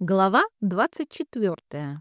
Глава 24.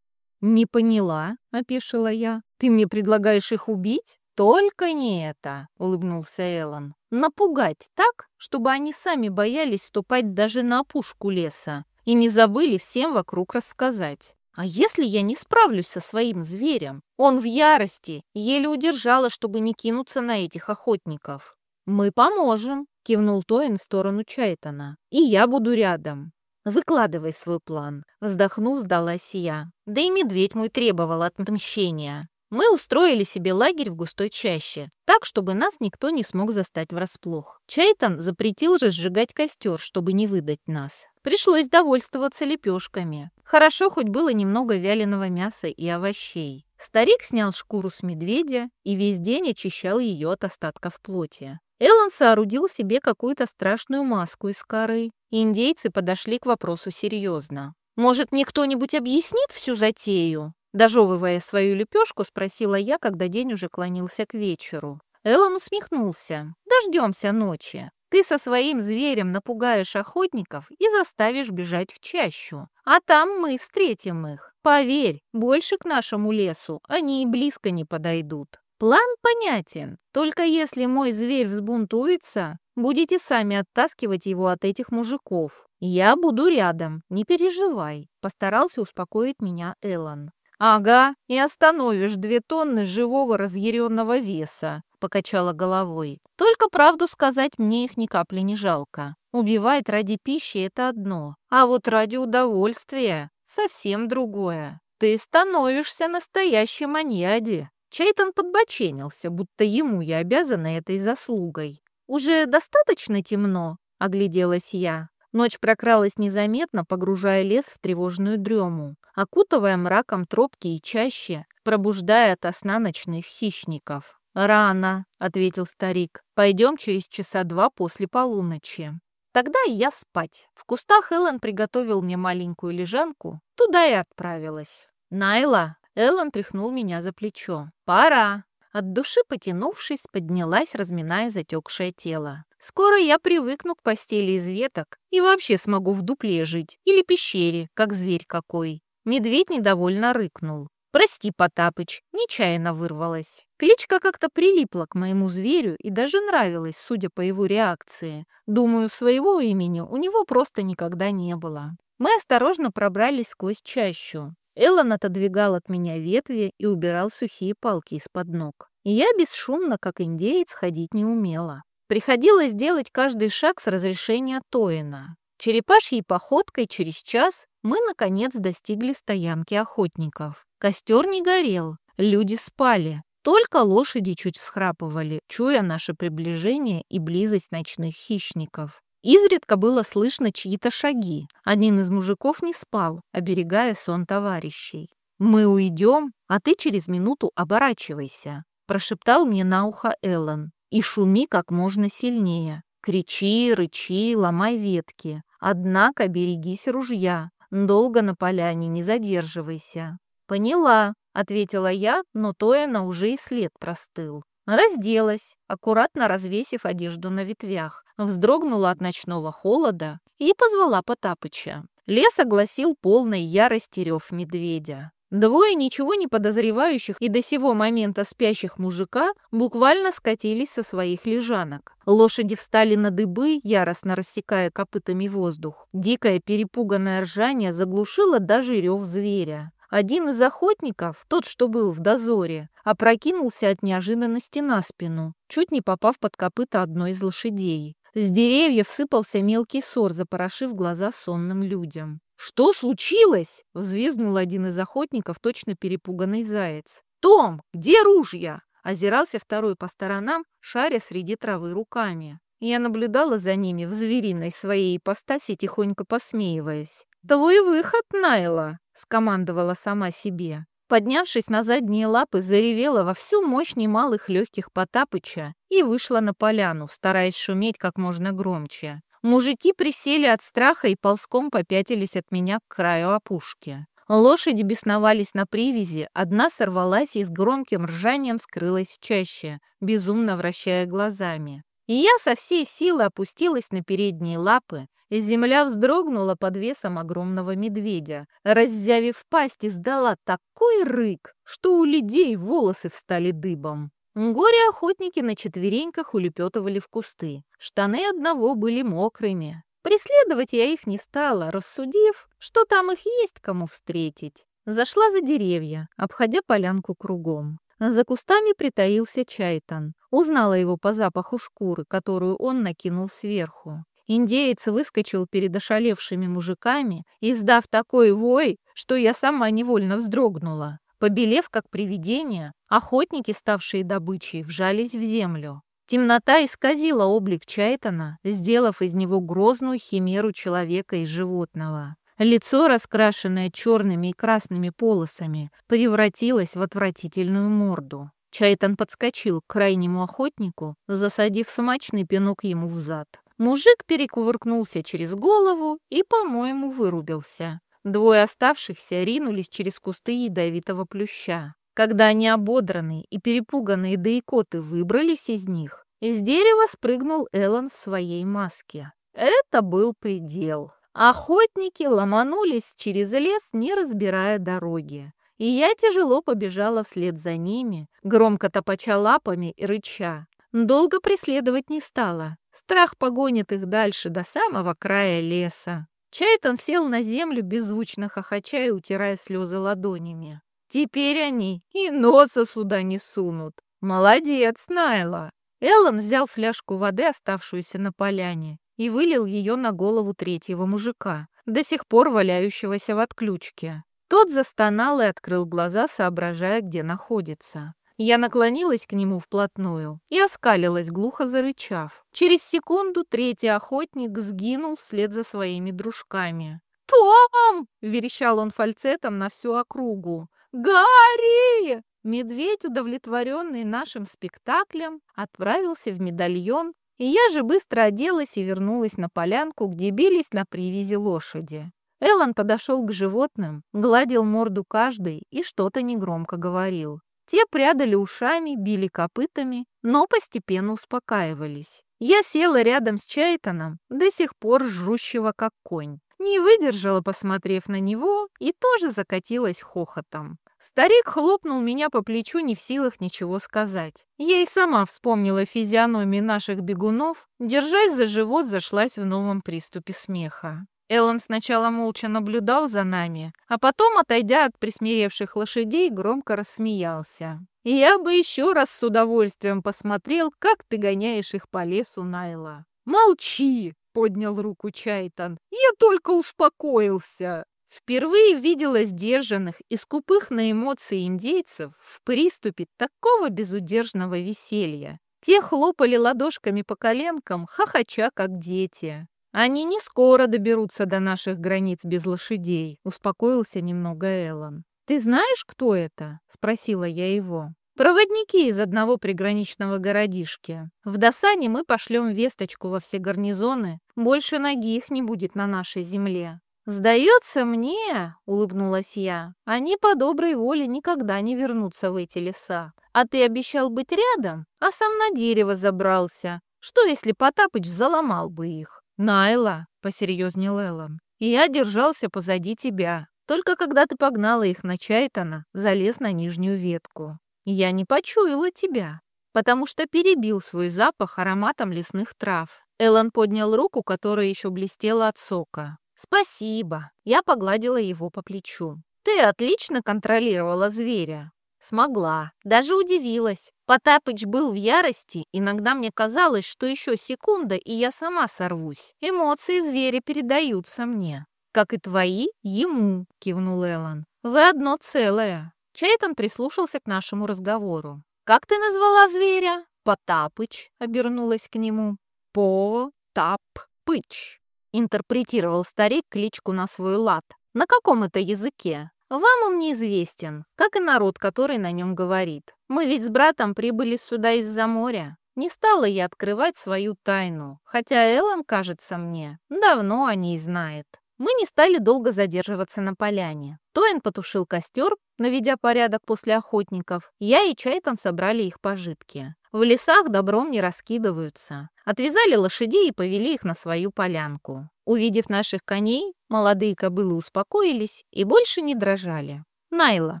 «Не поняла», — опешила я. «Ты мне предлагаешь их убить?» «Только не это», — улыбнулся Эллен. «Напугать так, чтобы они сами боялись ступать даже на опушку леса и не забыли всем вокруг рассказать. А если я не справлюсь со своим зверем? Он в ярости, еле удержала, чтобы не кинуться на этих охотников». «Мы поможем», — кивнул Тоин в сторону Чайтона. «И я буду рядом». «Выкладывай свой план», — вздохнув, сдалась я. Да и медведь мой требовал отмщения. Мы устроили себе лагерь в густой чаще, так, чтобы нас никто не смог застать врасплох. Чайтан запретил разжигать костер, чтобы не выдать нас. Пришлось довольствоваться лепешками. Хорошо, хоть было немного вяленого мяса и овощей. Старик снял шкуру с медведя и весь день очищал ее от остатков плоти. Эллен соорудил себе какую-то страшную маску из коры. Индейцы подошли к вопросу серьезно. «Может, мне кто-нибудь объяснит всю затею?» Дожевывая свою лепешку, спросила я, когда день уже клонился к вечеру. Эллен усмехнулся. «Дождемся ночи. Ты со своим зверем напугаешь охотников и заставишь бежать в чащу. А там мы встретим их. Поверь, больше к нашему лесу они и близко не подойдут. План понятен, только если мой зверь взбунтуется, будете сами оттаскивать его от этих мужиков. Я буду рядом, не переживай», — постарался успокоить меня Эллен. «Ага, и остановишь две тонны живого разъяренного веса», — покачала головой. «Только правду сказать мне их ни капли не жалко. Убивать ради пищи — это одно, а вот ради удовольствия — совсем другое. Ты становишься настоящим маньяди». Чайтон подбоченился, будто ему я обязана этой заслугой. «Уже достаточно темно?» — огляделась я. Ночь прокралась незаметно, погружая лес в тревожную дрему, окутывая мраком тропки и чаще, пробуждая от сна ночных хищников. «Рано», — ответил старик. «Пойдем через часа два после полуночи». Тогда я спать. В кустах Эллен приготовил мне маленькую лежанку, туда и отправилась. «Найла, Эллен тряхнул меня за плечо. «Пора!» От души потянувшись, поднялась, разминая затекшее тело. «Скоро я привыкну к постели из веток и вообще смогу в дупле жить или пещере, как зверь какой». Медведь недовольно рыкнул. «Прости, Потапыч, нечаянно вырвалась». Кличка как-то прилипла к моему зверю и даже нравилась, судя по его реакции. Думаю, своего имени у него просто никогда не было. Мы осторожно пробрались сквозь чащу. Эллен отодвигал от меня ветви и убирал сухие палки из-под ног. И я бесшумно, как индеец, ходить не умела. Приходилось делать каждый шаг с разрешения Тоина. Черепашьей походкой через час мы, наконец, достигли стоянки охотников. Костер не горел, люди спали. Только лошади чуть всхрапывали, чуя наше приближение и близость ночных хищников. Изредка было слышно чьи-то шаги. Один из мужиков не спал, оберегая сон товарищей. «Мы уйдем, а ты через минуту оборачивайся», прошептал мне на ухо Эллен. «И шуми как можно сильнее. Кричи, рычи, ломай ветки. Однако берегись ружья. Долго на поляне не задерживайся». «Поняла», — ответила я, но Тояна уже и след простыл. Разделась, аккуратно развесив одежду на ветвях, вздрогнула от ночного холода и позвала Потапыча. Лес огласил полной ярости рев медведя. Двое ничего не подозревающих и до сего момента спящих мужика буквально скатились со своих лежанок. Лошади встали на дыбы, яростно рассекая копытами воздух. Дикое перепуганное ржание заглушило даже рев зверя. Один из охотников, тот, что был в дозоре, опрокинулся от неожиданности на спину, чуть не попав под копыта одной из лошадей. С деревьев сыпался мелкий сор, запорошив глаза сонным людям. «Что случилось?» — взвизгнул один из охотников, точно перепуганный заяц. «Том, где ружья?» — озирался второй по сторонам, шаря среди травы руками. Я наблюдала за ними в звериной своей ипостаси, тихонько посмеиваясь. «Твой выход, Найла!» — скомандовала сама себе. Поднявшись на задние лапы, заревела во всю мощь немалых легких Потапыча и вышла на поляну, стараясь шуметь как можно громче. Мужики присели от страха и ползком попятились от меня к краю опушки. Лошади бесновались на привязи, одна сорвалась и с громким ржанием скрылась в чаще, безумно вращая глазами. И я со всей силы опустилась на передние лапы, Земля вздрогнула под весом огромного медведя. Раззявив пасть, издала такой рык, что у людей волосы встали дыбом. Горе-охотники на четвереньках улепетывали в кусты. Штаны одного были мокрыми. Преследовать я их не стала, рассудив, что там их есть кому встретить. Зашла за деревья, обходя полянку кругом. За кустами притаился Чайтан. Узнала его по запаху шкуры, которую он накинул сверху. Индеец выскочил перед ошалевшими мужиками, издав такой вой, что я сама невольно вздрогнула. Побелев, как привидение, охотники, ставшие добычей, вжались в землю. Темнота исказила облик Чайтана, сделав из него грозную химеру человека и животного. Лицо, раскрашенное черными и красными полосами, превратилось в отвратительную морду. Чайтан подскочил к крайнему охотнику, засадив смачный пинок ему в зад. Мужик перекувыркнулся через голову и, по-моему, вырубился. Двое оставшихся ринулись через кусты ядовитого плюща. Когда они ободранные и перепуганные икоты выбрались из них, из дерева спрыгнул Эллен в своей маске. Это был предел. Охотники ломанулись через лес, не разбирая дороги. И я тяжело побежала вслед за ними, громко топача лапами и рыча. Долго преследовать не стала. Страх погонит их дальше, до самого края леса. Чайтон сел на землю, беззвучно хохоча и утирая слезы ладонями. Теперь они и носа сюда не сунут. Молодец, Найла. Эллен взял фляжку воды, оставшуюся на поляне, и вылил ее на голову третьего мужика, до сих пор валяющегося в отключке. Тот застонал и открыл глаза, соображая, где находится. Я наклонилась к нему вплотную и оскалилась, глухо зарычав. Через секунду третий охотник сгинул вслед за своими дружками. «Том!» — верещал он фальцетом на всю округу. «Гарри!» Медведь, удовлетворенный нашим спектаклем, отправился в медальон, и я же быстро оделась и вернулась на полянку, где бились на привязи лошади. Эллен подошел к животным, гладил морду каждой и что-то негромко говорил. Те прядали ушами, били копытами, но постепенно успокаивались. Я села рядом с Чайтоном, до сих пор жрущего как конь. Не выдержала, посмотрев на него, и тоже закатилась хохотом. Старик хлопнул меня по плечу, не в силах ничего сказать. Я и сама вспомнила физиономии наших бегунов, держась за живот, зашлась в новом приступе смеха. Эллен сначала молча наблюдал за нами, а потом, отойдя от присмиревших лошадей, громко рассмеялся. И я бы еще раз с удовольствием посмотрел, как ты гоняешь их по лесу, Найла. «Молчи!» — поднял руку Чайтан. «Я только успокоился!» Впервые видела сдержанных и скупых на эмоции индейцев в приступе такого безудержного веселья. Те хлопали ладошками по коленкам, хохоча, как дети. «Они не скоро доберутся до наших границ без лошадей», — успокоился немного Эллен. «Ты знаешь, кто это?» — спросила я его. «Проводники из одного приграничного городишки. В Досане мы пошлем весточку во все гарнизоны. Больше ноги их не будет на нашей земле». «Сдается мне», — улыбнулась я, — «они по доброй воле никогда не вернутся в эти леса. А ты обещал быть рядом, а сам на дерево забрался. Что, если Потапыч заломал бы их?» «Найла», — посерьезнел Эллен, — «я держался позади тебя. Только когда ты погнала их на Чайтона, залез на нижнюю ветку. Я не почуяла тебя, потому что перебил свой запах ароматом лесных трав». Эллен поднял руку, которая еще блестела от сока. «Спасибо». Я погладила его по плечу. «Ты отлично контролировала зверя. Смогла. Даже удивилась. Потапыч был в ярости. Иногда мне казалось, что еще секунда, и я сама сорвусь. Эмоции зверя передаются мне. «Как и твои, ему», — кивнул Эллен. «Вы одно целое». Чейтон прислушался к нашему разговору. «Как ты назвала зверя?» «Потапыч», — обернулась к нему. «По-тап-пыч», — интерпретировал старик кличку на свой лад. «На каком это языке?» Вам он неизвестен, как и народ, который на нем говорит. Мы ведь с братом прибыли сюда из-за моря. Не стала я открывать свою тайну, хотя Эллен, кажется мне, давно о ней знает. Мы не стали долго задерживаться на поляне. Тоин потушил костер, наведя порядок после охотников. Я и Чайтан собрали их пожитки. В лесах добром не раскидываются. Отвязали лошадей и повели их на свою полянку. Увидев наших коней, молодые кобылы успокоились и больше не дрожали. «Найла,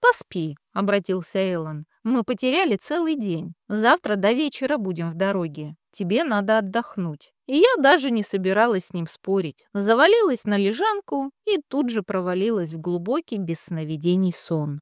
поспи», — обратился Эллен. «Мы потеряли целый день. Завтра до вечера будем в дороге. Тебе надо отдохнуть». И я даже не собиралась с ним спорить. Завалилась на лежанку и тут же провалилась в глубокий без сновидений сон.